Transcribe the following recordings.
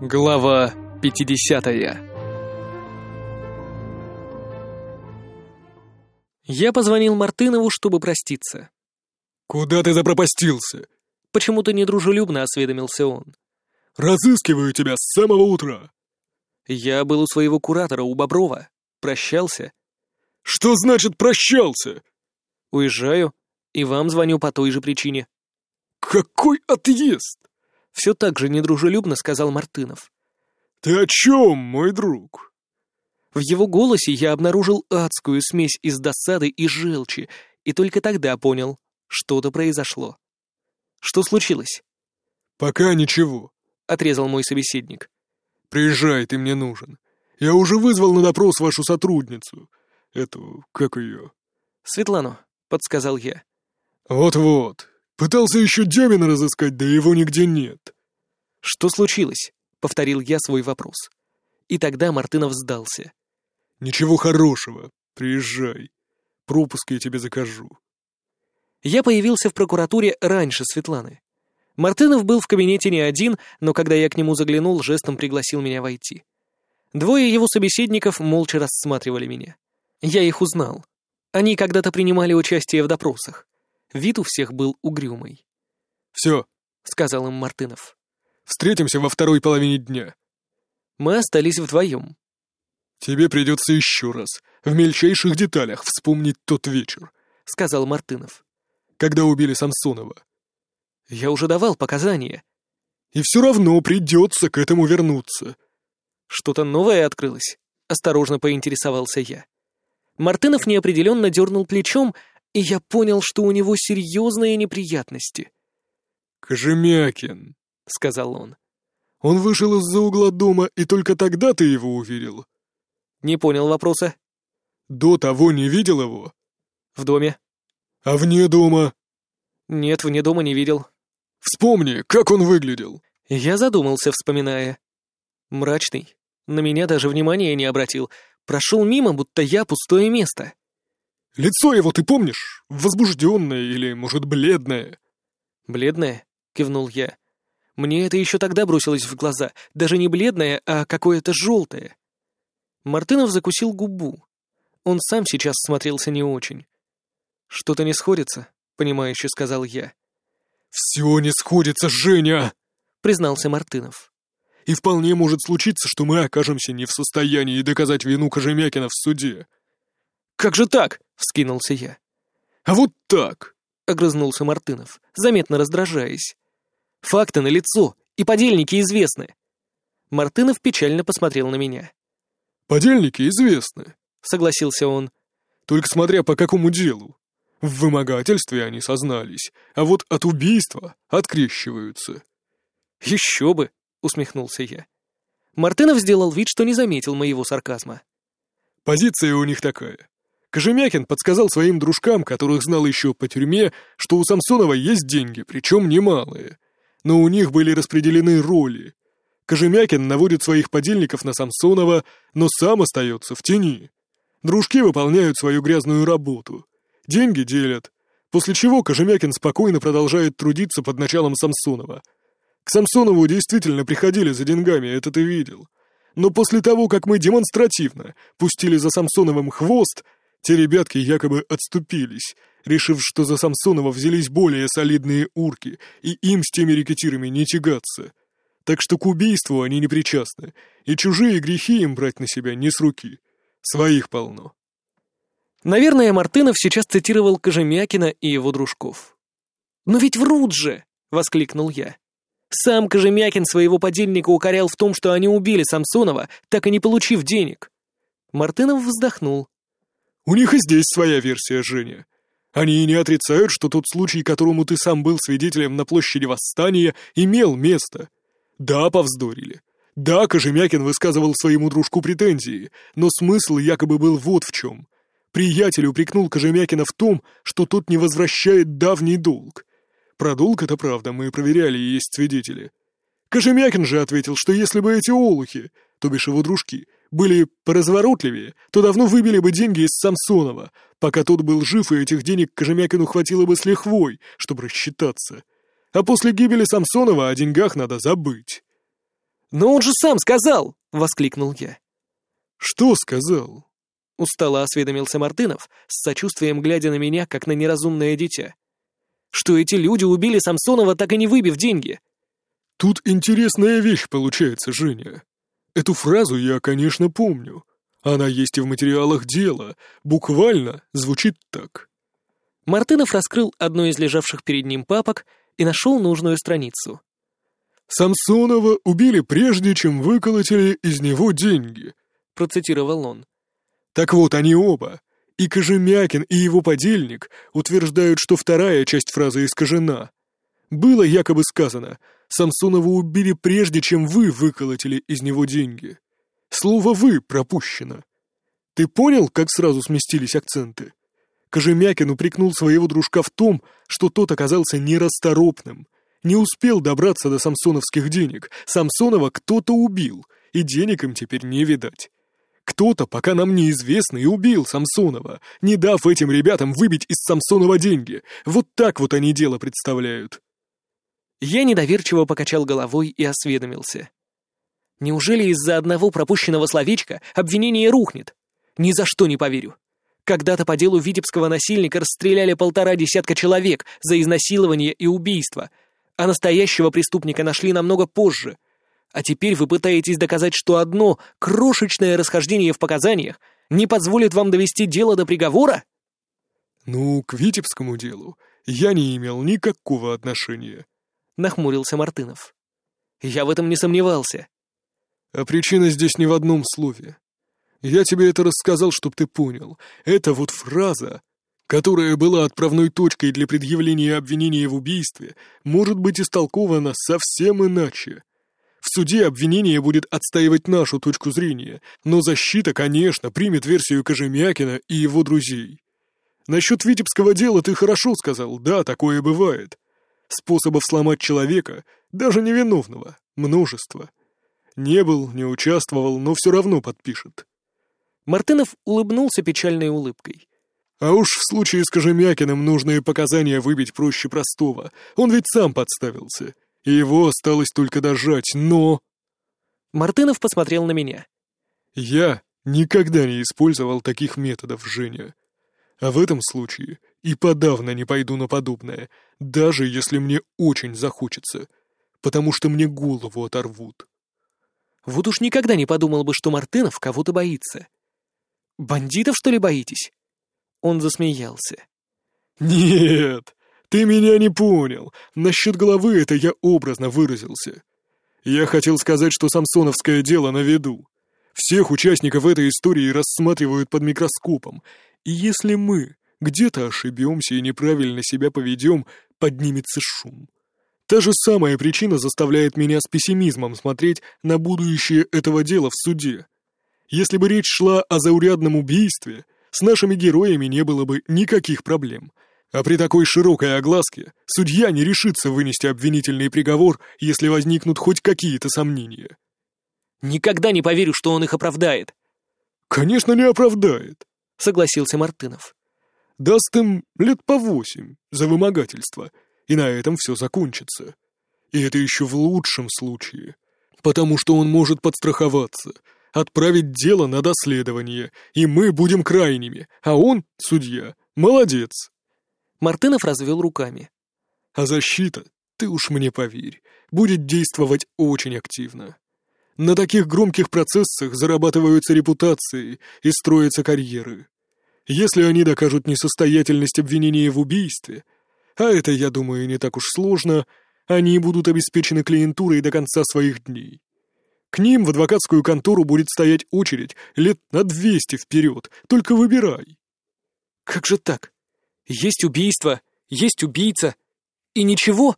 Глава 50 Я позвонил Мартынову, чтобы проститься. «Куда ты запропастился?» Почему-то недружелюбно осведомился он. «Разыскиваю тебя с самого утра». Я был у своего куратора, у Боброва. Прощался. «Что значит прощался?» Уезжаю, и вам звоню по той же причине. «Какой отъезд?» Все так же недружелюбно сказал Мартынов. «Ты о чем, мой друг?» В его голосе я обнаружил адскую смесь из досады и желчи, и только тогда понял, что-то произошло. Что случилось? «Пока ничего», — отрезал мой собеседник. «Приезжай, ты мне нужен. Я уже вызвал на допрос вашу сотрудницу. Эту, как ее?» «Светлану», — подсказал я. «Вот-вот. Пытался еще Демина разыскать, да его нигде нет». «Что случилось?» — повторил я свой вопрос. И тогда Мартынов сдался. «Ничего хорошего. Приезжай. Пропуск я тебе закажу». Я появился в прокуратуре раньше Светланы. Мартынов был в кабинете не один, но когда я к нему заглянул, жестом пригласил меня войти. Двое его собеседников молча рассматривали меня. Я их узнал. Они когда-то принимали участие в допросах. Вид у всех был угрюмый. «Все», — сказал им Мартынов. «Встретимся во второй половине дня». Мы остались вдвоем. «Тебе придется еще раз, в мельчайших деталях, вспомнить тот вечер», — сказал Мартынов. «Когда убили Самсонова». «Я уже давал показания». «И все равно придется к этому вернуться». «Что-то новое открылось?» — осторожно поинтересовался я. Мартынов неопределенно дернул плечом, и я понял, что у него серьезные неприятности. «Кожемякин», — сказал он. «Он вышел из-за угла дома, и только тогда ты его увидел?» «Не понял вопроса». «До того не видел его?» «В доме». «А вне дома?» «Нет, вне дома не видел». «Вспомни, как он выглядел». Я задумался, вспоминая. Мрачный. На меня даже внимания не обратил. Прошел мимо, будто я пустое место. «Лицо его ты помнишь? Возбужденное или, может, бледное?» «Бледное?» — кивнул я. «Мне это еще тогда бросилось в глаза. Даже не бледное, а какое-то желтое». Мартынов закусил губу. Он сам сейчас смотрелся не очень. «Что-то не сходится», — понимающе сказал я. «Все не сходится, Женя!» — признался Мартынов. «И вполне может случиться, что мы окажемся не в состоянии доказать вину Кожемякина в суде». «Как же так?» — вскинулся я. «А вот так!» — огрызнулся Мартынов, заметно раздражаясь. «Факты налицо, и подельники известны». Мартынов печально посмотрел на меня. «Подельники известны», — согласился он. «Только смотря по какому делу. В вымогательстве они сознались, а вот от убийства открещиваются». «Еще бы!» — усмехнулся я. Мартынов сделал вид, что не заметил моего сарказма. «Позиция у них такая. Кожемякин подсказал своим дружкам, которых знал еще по тюрьме, что у Самсонова есть деньги, причем немалые. Но у них были распределены роли. Кожемякин наводит своих подельников на Самсонова, но сам остается в тени. Дружки выполняют свою грязную работу. Деньги делят. После чего Кожемякин спокойно продолжает трудиться под началом Самсонова. К Самсонову действительно приходили за деньгами, это ты видел. Но после того, как мы демонстративно пустили за Самсоновым хвост, те ребятки якобы отступились, решив, что за Самсонова взялись более солидные урки, и им с теми рекетирами не тягаться. Так что к убийству они не причастны, и чужие грехи им брать на себя не с руки. Своих полно. Наверное, Мартынов сейчас цитировал Кожемякина и его дружков. «Но ведь врут же!» — воскликнул я. Сам Кожемякин своего подельника укорял в том, что они убили Самсонова, так и не получив денег. Мартынов вздохнул. «У них и здесь своя версия, Женя. Они и не отрицают, что тот случай, которому ты сам был свидетелем на площади Восстания, имел место. Да, повздорили. Да, Кожемякин высказывал своему дружку претензии, но смысл якобы был вот в чем. Приятель упрекнул Кожемякина в том, что тот не возвращает давний долг. Про долг это правда, мы проверяли и есть свидетели. Кожемякин же ответил, что если бы эти олухи, то бишь его дружки, были поразворотливее, то давно выбили бы деньги из Самсонова, пока тот был жив, и этих денег Кожемякину хватило бы с лихвой, чтобы рассчитаться. А после гибели Самсонова о деньгах надо забыть. «Но он же сам сказал!» — воскликнул я. «Что сказал?» — устало осведомился Мартынов, с сочувствием глядя на меня, как на неразумное дитя. «Что эти люди убили Самсонова, так и не выбив деньги?» «Тут интересная вещь получается, Женя. Эту фразу я, конечно, помню. Она есть и в материалах дела. Буквально звучит так». Мартынов раскрыл одну из лежавших перед ним папок и нашел нужную страницу. «Самсонова убили прежде, чем выколотили из него деньги», — процитировал он. «Так вот, они оба, и Кожемякин, и его подельник, утверждают, что вторая часть фразы искажена. Было якобы сказано, Самсонова убили прежде, чем вы выколотили из него деньги. Слово «вы» пропущено. Ты понял, как сразу сместились акценты? Кожемякин упрекнул своего дружка в том, что тот оказался нерасторопным, не успел добраться до самсоновских денег. Самсонова кто-то убил, и денег им теперь не видать. Кто-то, пока нам неизвестно, и убил Самсонова, не дав этим ребятам выбить из Самсонова деньги. Вот так вот они дело представляют. Я недоверчиво покачал головой и осведомился. Неужели из-за одного пропущенного словечка обвинение рухнет? Ни за что не поверю. Когда-то по делу витебского насильника расстреляли полтора десятка человек за изнасилование и убийство, а настоящего преступника нашли намного позже. А теперь вы пытаетесь доказать, что одно крошечное расхождение в показаниях не позволит вам довести дело до приговора? Ну, к витебскому делу я не имел никакого отношения, нахмурился Мартынов. Я в этом не сомневался. А причина здесь не в одном слове. Я тебе это рассказал, чтоб ты понял. Это вот фраза, которая была отправной точкой для предъявления обвинения в убийстве, может быть истолкована совсем иначе. В суде обвинение будет отстаивать нашу точку зрения, но защита, конечно, примет версию Кожемякина и его друзей. Насчет Витебского дела ты хорошо сказал, да, такое бывает. Способов сломать человека, даже невиновного, множество. Не был, не участвовал, но все равно подпишет. Мартынов улыбнулся печальной улыбкой. «А уж в случае с Кожемякиным нужные показания выбить проще простого. Он ведь сам подставился. И его осталось только дожать, но...» Мартынов посмотрел на меня. «Я никогда не использовал таких методов, Женя. А в этом случае и подавно не пойду на подобное, даже если мне очень захочется, потому что мне голову оторвут». Вот уж никогда не подумал бы, что Мартынов кого-то боится. «Бандитов, что ли, боитесь?» Он засмеялся. «Нет, ты меня не понял. Насчет головы это я образно выразился. Я хотел сказать, что самсоновское дело на виду. Всех участников этой истории рассматривают под микроскопом. И если мы где-то ошибемся и неправильно себя поведем, поднимется шум. Та же самая причина заставляет меня с пессимизмом смотреть на будущее этого дела в суде. Если бы речь шла о заурядном убийстве, с нашими героями не было бы никаких проблем. А при такой широкой огласке судья не решится вынести обвинительный приговор, если возникнут хоть какие-то сомнения. «Никогда не поверю, что он их оправдает». «Конечно, не оправдает», — согласился Мартынов. «Даст им лет по восемь за вымогательство, и на этом все закончится. И это еще в лучшем случае, потому что он может подстраховаться, отправить дело на доследование, и мы будем крайними, а он, судья, молодец». Мартынов развел руками. «А защита, ты уж мне поверь, будет действовать очень активно. На таких громких процессах зарабатываются репутации и строятся карьеры. Если они докажут несостоятельность обвинения в убийстве, а это, я думаю, не так уж сложно, они будут обеспечены клиентурой до конца своих дней. К ним в адвокатскую контору будет стоять очередь лет на двести вперед, только выбирай. Как же так? Есть убийство, есть убийца, и ничего?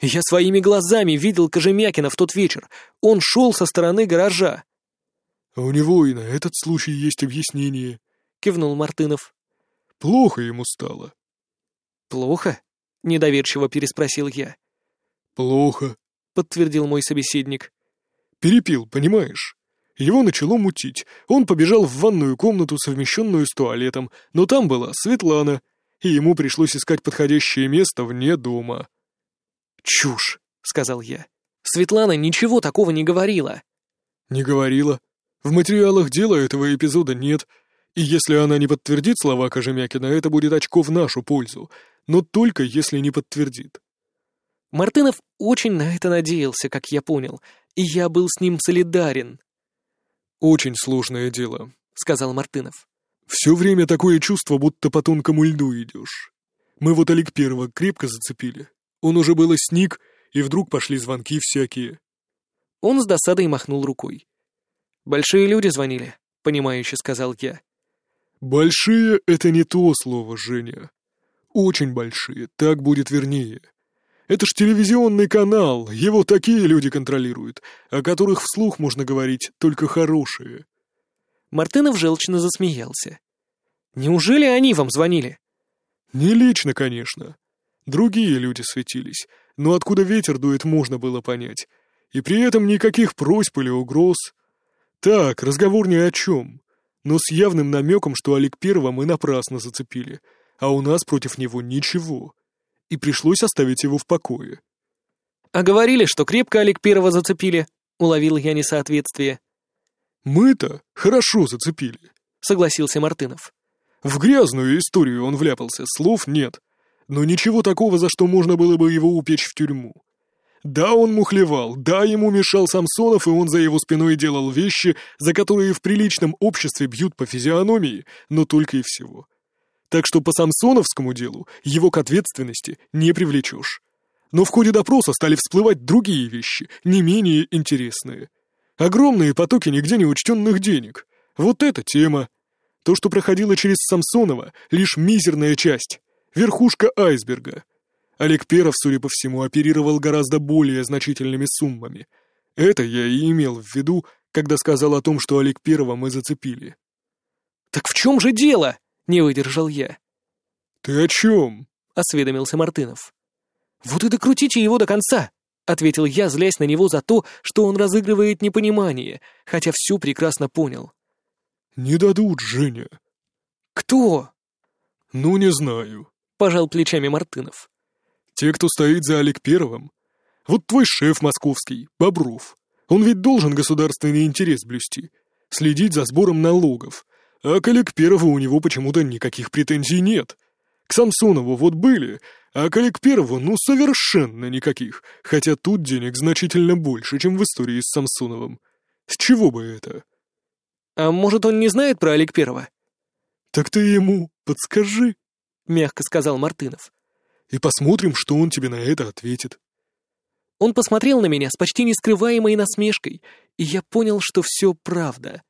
Я своими глазами видел Кожемякина в тот вечер. Он шел со стороны гаража. — А у него и на этот случай есть объяснение, — кивнул Мартынов. — Плохо ему стало. — Плохо? — недоверчиво переспросил я. — Плохо, — подтвердил мой собеседник. Перепил, понимаешь? Его начало мутить. Он побежал в ванную комнату, совмещенную с туалетом, но там была Светлана, и ему пришлось искать подходящее место вне дома. «Чушь», — сказал я. Светлана ничего такого не говорила. Не говорила. В материалах дела этого эпизода нет. И если она не подтвердит слова Кожемякина, это будет очко в нашу пользу. Но только если не подтвердит. Мартынов очень на это надеялся, как я понял, и я был с ним солидарен. «Очень сложное дело», — сказал Мартынов. «Все время такое чувство, будто по тонкому льду идешь. Мы вот Олег Первого крепко зацепили. Он уже было сник, и вдруг пошли звонки всякие». Он с досадой махнул рукой. «Большие люди звонили», — понимающе сказал я. «Большие — это не то слово, Женя. Очень большие, так будет вернее. Это ж телевизионный канал, его такие люди контролируют, о которых вслух можно говорить только хорошие». Мартынов желчно засмеялся. «Неужели они вам звонили?» «Не лично, конечно. Другие люди светились, но откуда ветер дует, можно было понять. И при этом никаких просьб или угроз. Так, разговор ни о чем, но с явным намеком, что Олег Первого мы напрасно зацепили, а у нас против него ничего. И пришлось оставить его в покое. «А говорили, что крепко Олег Первого зацепили», — уловил я несоответствие. «Мы-то хорошо зацепили», — согласился Мартынов. «В грязную историю он вляпался, слов нет. Но ничего такого, за что можно было бы его упечь в тюрьму. Да, он мухлевал, да, ему мешал Самсонов, и он за его спиной делал вещи, за которые в приличном обществе бьют по физиономии, но только и всего. Так что по самсоновскому делу его к ответственности не привлечешь. Но в ходе допроса стали всплывать другие вещи, не менее интересные. Огромные потоки нигде не учтенных денег. Вот эта тема. То, что проходило через Самсонова, лишь мизерная часть. Верхушка айсберга. Олег Перов, судя по всему, оперировал гораздо более значительными суммами. Это я и имел в виду, когда сказал о том, что Олег Первого мы зацепили. «Так в чем же дело?» — не выдержал я. «Ты о чем?» — осведомился Мартынов. «Вот и докрутите его до конца!» — ответил я, злясь на него за то, что он разыгрывает непонимание, хотя всю прекрасно понял. «Не дадут, Женя». «Кто?» «Ну, не знаю. — пожал плечами Мартынов. «Те, кто стоит за Олег Первым. Вот твой шеф московский, Бобров. Он ведь должен государственный интерес блюсти, следить за сбором налогов. А к Олег Первому у него почему-то никаких претензий нет. К Самсонову вот были, а к Олег Первому ну совершенно никаких, хотя тут денег значительно больше, чем в истории с Самсоновым. С чего бы это?» «А может, он не знает про Олег Первого?» «Так ты ему подскажи». — мягко сказал Мартынов. «И посмотрим, что он тебе на это ответит». Он посмотрел на меня с почти нескрываемой насмешкой, и я понял, что все правда.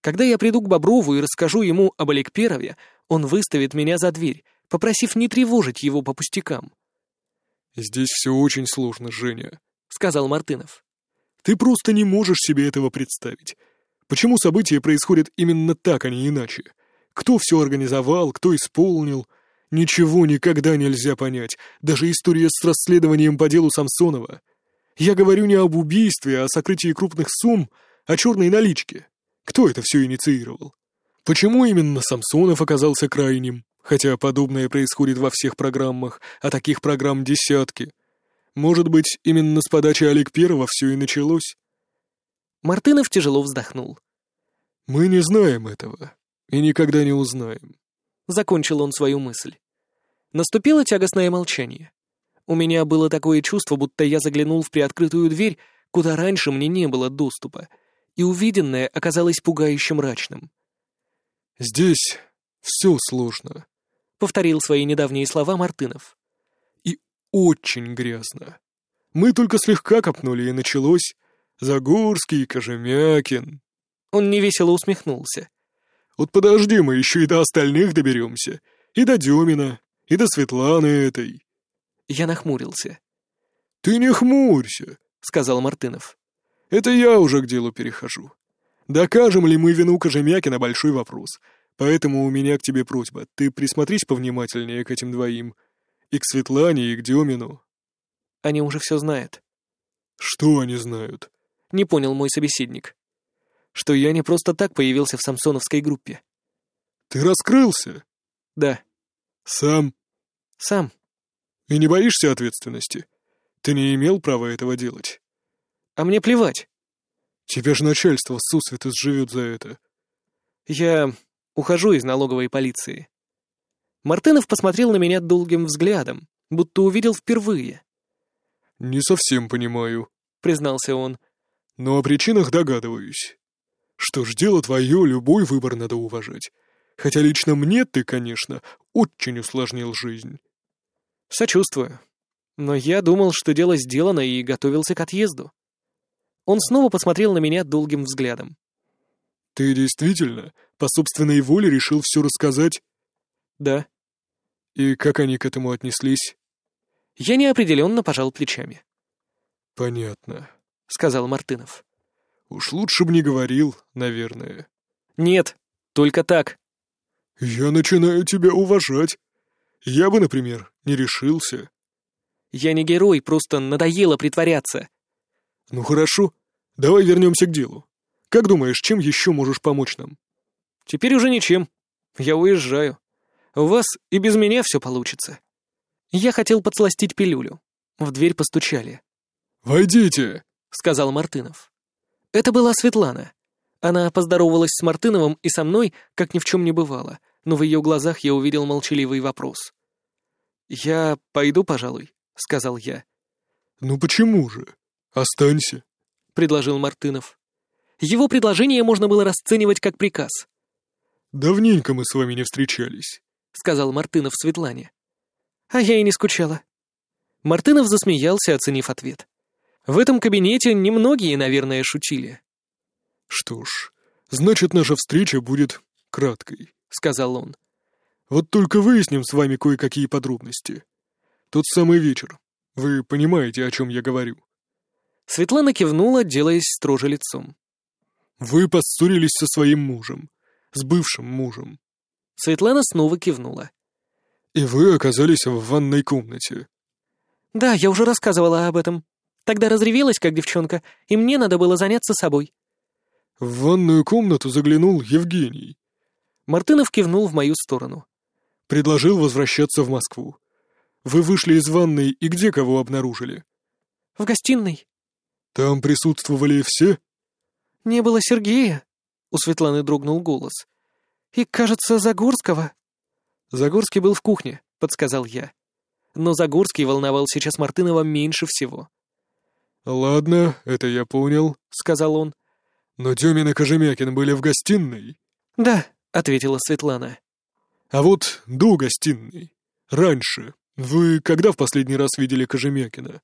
Когда я приду к Боброву и расскажу ему об Олег Первове, он выставит меня за дверь, попросив не тревожить его по пустякам. «Здесь все очень сложно, Женя», — сказал Мартынов. «Ты просто не можешь себе этого представить. Почему события происходят именно так, а не иначе? Кто все организовал, кто исполнил? Ничего никогда нельзя понять, даже история с расследованием по делу Самсонова. Я говорю не об убийстве, а о сокрытии крупных сумм, о черной наличке. Кто это все инициировал? Почему именно Самсонов оказался крайним? Хотя подобное происходит во всех программах, а таких программ десятки. Может быть, именно с подачи Олег Первого все и началось? Мартынов тяжело вздохнул. «Мы не знаем этого и никогда не узнаем. Закончил он свою мысль. Наступило тягостное молчание. У меня было такое чувство, будто я заглянул в приоткрытую дверь, куда раньше мне не было доступа, и увиденное оказалось пугающе мрачным. «Здесь все сложно», — повторил свои недавние слова Мартынов. «И очень грязно. Мы только слегка копнули, и началось Загорский, Кожемякин». Он невесело усмехнулся. Вот подожди, мы еще и до остальных доберемся. И до Демина, и до Светланы этой». Я нахмурился. «Ты не хмурься», — сказал Мартынов. «Это я уже к делу перехожу. Докажем ли мы вину Кожемякина — большой вопрос. Поэтому у меня к тебе просьба. Ты присмотрись повнимательнее к этим двоим. И к Светлане, и к Демину». «Они уже все знают». «Что они знают?» — не понял мой собеседник что я не просто так появился в самсоновской группе. «Ты раскрылся?» «Да». «Сам?» «Сам». «И не боишься ответственности? Ты не имел права этого делать?» А мне плевать. Тебя же начальство сусвета сживет за это. Я ухожу из налоговой полиции. Мартынов посмотрел на меня долгим взглядом, будто увидел впервые. «Не совсем понимаю», — признался он. «Но о причинах догадываюсь. Что ж, дело твое, любой выбор надо уважать. Хотя лично мне ты, конечно, очень усложнил жизнь». «Сочувствую. Но я думал, что дело сделано и готовился к отъезду». Он снова посмотрел на меня долгим взглядом. «Ты действительно по собственной воле решил все рассказать?» «Да». «И как они к этому отнеслись?» Я неопределенно пожал плечами. «Понятно», — сказал Мартынов. «Уж лучше бы не говорил, наверное». «Нет, только так». «Я начинаю тебя уважать. Я бы, например, не решился». «Я не герой, просто надоело притворяться». «Ну хорошо, давай вернемся к делу. Как думаешь, чем еще можешь помочь нам?» «Теперь уже ничем. Я уезжаю. У вас и без меня все получится». Я хотел подсластить пилюлю. В дверь постучали. «Войдите!» — сказал Мартынов. Это была Светлана. Она поздоровалась с Мартыновым и со мной, как ни в чем не бывало, но в ее глазах я увидел молчаливый вопрос. «Я пойду, пожалуй», — сказал я. «Ну почему же? Останься», — предложил Мартынов. Его предложение можно было расценивать как приказ. «Давненько мы с вами не встречались», — сказал Мартынов Светлане. А я и не скучала. Мартынов засмеялся, оценив ответ. В этом кабинете немногие, наверное, шутили. «Что ж, значит, наша встреча будет краткой», — сказал он. «Вот только выясним с вами кое-какие подробности. Тот самый вечер. Вы понимаете, о чем я говорю?» Светлана кивнула, делаясь строже лицом. «Вы поссорились со своим мужем. С бывшим мужем». Светлана снова кивнула. «И вы оказались в ванной комнате». «Да, я уже рассказывала об этом. Тогда разревелась, как девчонка, и мне надо было заняться собой». «В ванную комнату заглянул Евгений». Мартынов кивнул в мою сторону. «Предложил возвращаться в Москву. Вы вышли из ванной и где кого обнаружили?» «В гостиной». «Там присутствовали все?» «Не было Сергея», — у Светланы дрогнул голос. «И, кажется, Загорского». «Загорский был в кухне», — подсказал я. Но Загорский волновал сейчас Мартынова меньше всего. «Ладно, это я понял», — сказал он. «Но Демин и Кожемякин были в гостиной?» «Да», — ответила Светлана. «А вот до гостиной. Раньше. Вы когда в последний раз видели Кожемякина?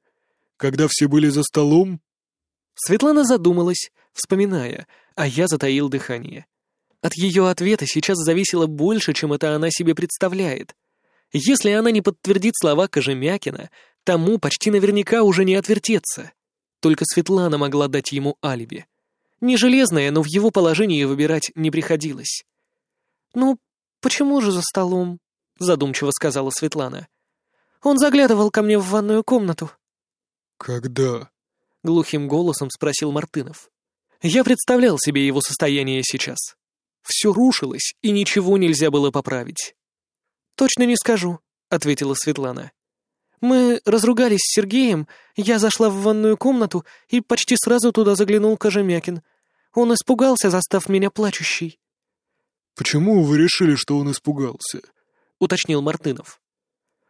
Когда все были за столом?» Светлана задумалась, вспоминая, а я затаил дыхание. От ее ответа сейчас зависело больше, чем это она себе представляет. Если она не подтвердит слова Кожемякина, тому почти наверняка уже не отвертеться. Только Светлана могла дать ему алиби. Не железное, но в его положении выбирать не приходилось. «Ну, почему же за столом?» — задумчиво сказала Светлана. «Он заглядывал ко мне в ванную комнату». «Когда?» — глухим голосом спросил Мартынов. Я представлял себе его состояние сейчас. Все рушилось, и ничего нельзя было поправить. «Точно не скажу», — ответила Светлана. «Мы разругались с Сергеем, я зашла в ванную комнату, и почти сразу туда заглянул Кожемякин. Он испугался, застав меня плачущей». «Почему вы решили, что он испугался?» — уточнил Мартынов.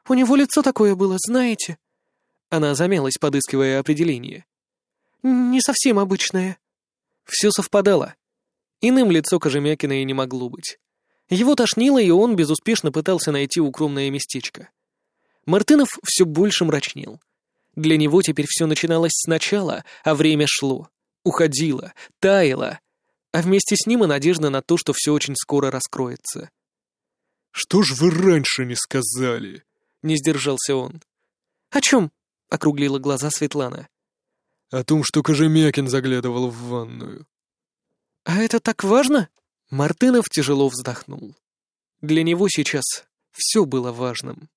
«У него лицо такое было, знаете?» Она замялась, подыскивая определение. «Не совсем обычное». Все совпадало. Иным лицо Кожемякина и не могло быть. Его тошнило, и он безуспешно пытался найти укромное местечко. Мартынов все больше мрачнел. Для него теперь все начиналось сначала, а время шло, уходило, таяло, а вместе с ним и надежда на то, что все очень скоро раскроется. «Что ж вы раньше не сказали?» — не сдержался он. «О чем?» — округлила глаза Светлана. «О том, что Кожемякин заглядывал в ванную». «А это так важно?» Мартынов тяжело вздохнул. Для него сейчас все было важным.